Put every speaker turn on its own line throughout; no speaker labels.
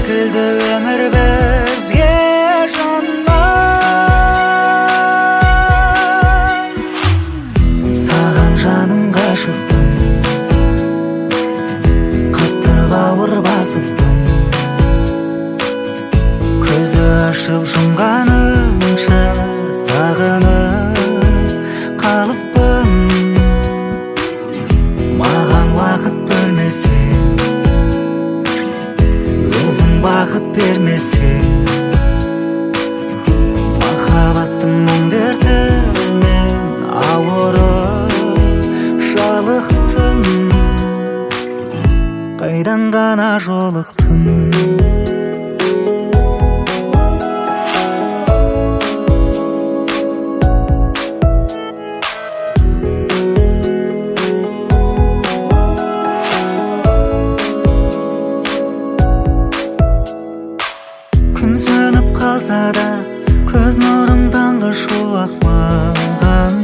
Секілді өмір бізге жаным саған жаным ғашықпын қатты бауыр басыппын көзді ашып жұмғанымша махаббаттың мұң дертімен ауырып жалықтым қайдан ғана жолықтым көз нұрың таңғы шуақ маған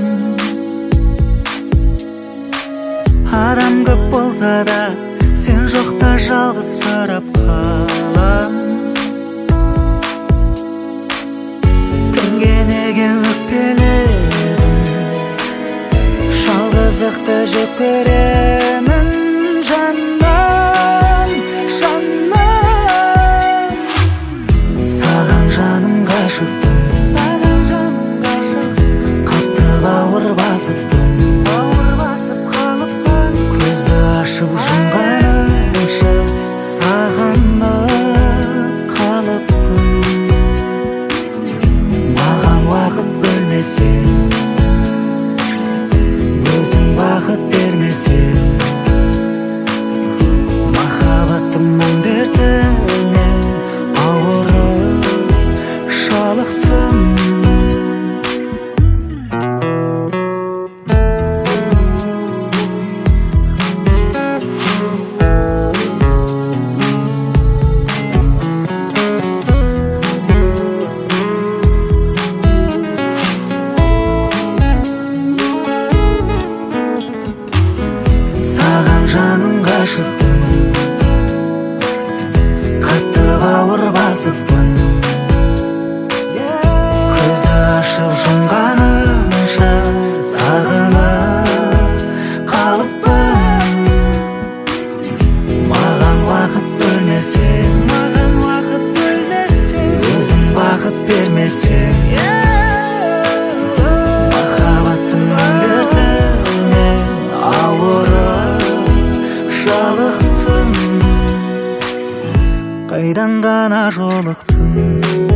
адам көп болса да сен жоқта жалғызсырап қалам кімге неге бауыр басып қалыппын көзді ашып жұмғанымша сағынып қалыппын. Маған уақыт бөлмесең өзің бақыт бермесең жаным ғашықпын қатты бауыр басыппын. Көзді ашып жұмғанымша қайдан ғана жолықтың